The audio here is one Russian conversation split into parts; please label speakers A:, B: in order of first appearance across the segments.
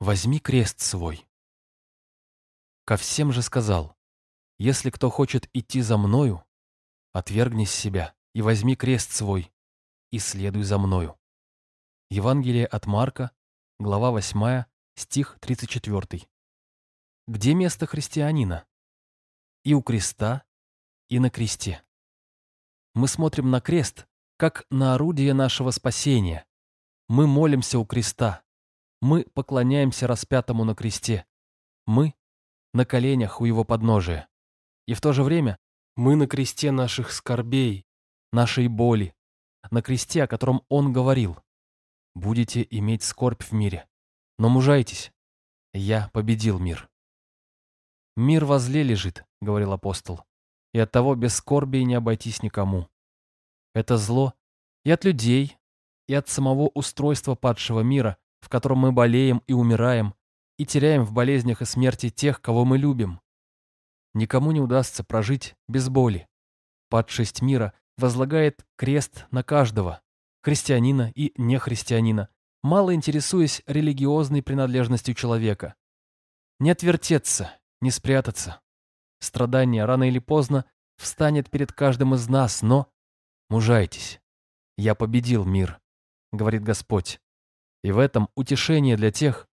A: возьми крест свой. Ко всем же сказал, если кто хочет идти за мною, отвергнись себя и возьми крест свой, и следуй за мною. Евангелие от Марка, глава 8, стих 34. Где место христианина? И у креста, и на кресте. Мы смотрим на крест, как на орудие нашего спасения. Мы молимся у креста. Мы поклоняемся распятому на кресте. Мы на коленях у его подножия. И в то же время мы на кресте наших скорбей, нашей боли, на кресте, о котором он говорил. Будете иметь скорбь в мире, но мужайтесь. Я победил мир. «Мир возле лежит», — говорил апостол, «и от того без скорби не обойтись никому. Это зло и от людей, и от самого устройства падшего мира, в котором мы болеем и умираем, и теряем в болезнях и смерти тех, кого мы любим. Никому не удастся прожить без боли. Падшесть мира возлагает крест на каждого, христианина и нехристианина, мало интересуясь религиозной принадлежностью человека. Не отвертеться, не спрятаться. Страдание рано или поздно встанет перед каждым из нас, но мужайтесь. Я победил мир, говорит Господь. И в этом утешение для тех,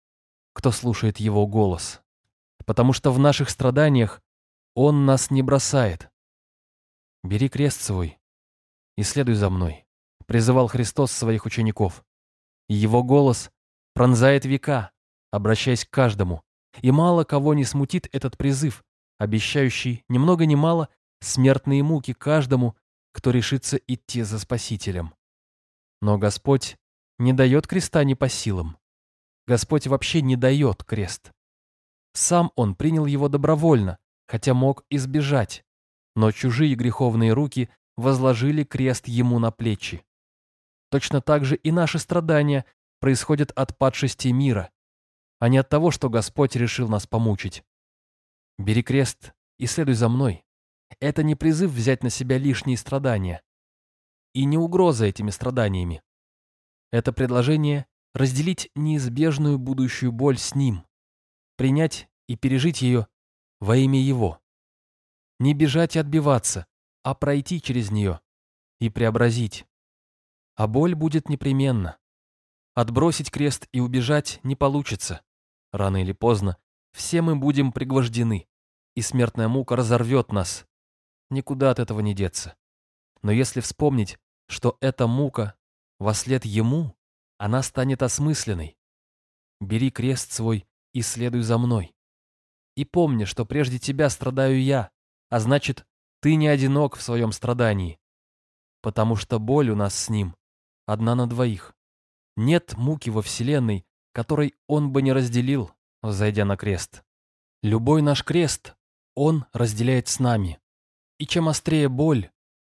A: кто слушает Его голос. Потому что в наших страданиях Он нас не бросает. Бери крест свой и следуй за мной, призывал Христос своих учеников. И Его голос пронзает века, обращаясь к каждому, и мало кого не смутит этот призыв, обещающий ни много ни мало смертные муки каждому, кто решится идти за Спасителем. Но Господь не дает креста не по силам. Господь вообще не дает крест. Сам Он принял его добровольно, хотя мог избежать, но чужие греховные руки возложили крест ему на плечи. Точно так же и наши страдания происходят от падшести мира, а не от того, что Господь решил нас помучить. Бери крест и следуй за мной. Это не призыв взять на себя лишние страдания. И не угроза этими страданиями. Это предложение разделить неизбежную будущую боль с Ним, принять и пережить ее во имя Его. Не бежать и отбиваться, а пройти через нее и преобразить. А боль будет непременно. Отбросить крест и убежать не получится. Рано или поздно все мы будем пригвождены, и смертная мука разорвет нас. Никуда от этого не деться. Но если вспомнить, что эта мука во след ему, она станет осмысленной. Бери крест свой и следуй за мной. И помни, что прежде тебя страдаю я, а значит, ты не одинок в своем страдании. Потому что боль у нас с ним одна на двоих. Нет муки во Вселенной, которой он бы не разделил, зайдя на крест. Любой наш крест он разделяет с нами. И чем острее боль,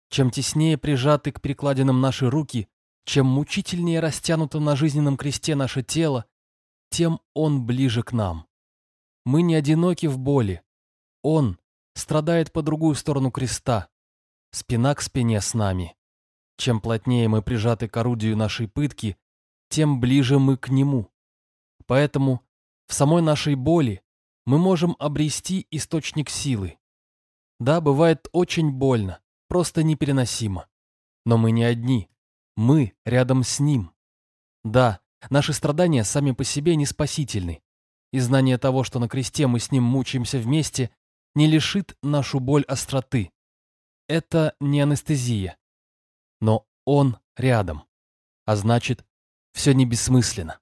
A: чем теснее прижаты к перекладинам наши руки, чем мучительнее растянуто на жизненном кресте наше тело, тем он ближе к нам. Мы не одиноки в боли. Он страдает по другую сторону креста, спина к спине с нами. Чем плотнее мы прижаты к орудию нашей пытки, тем ближе мы к нему. Поэтому в самой нашей боли мы можем обрести источник силы. Да, бывает очень больно, просто непереносимо. Но мы не одни. Мы рядом с ним. Да, наши страдания сами по себе не спасительны. И знание того, что на кресте мы с ним мучаемся вместе, не лишит нашу боль остроты. Это не анестезия. Но он рядом. А значит, все не бессмысленно.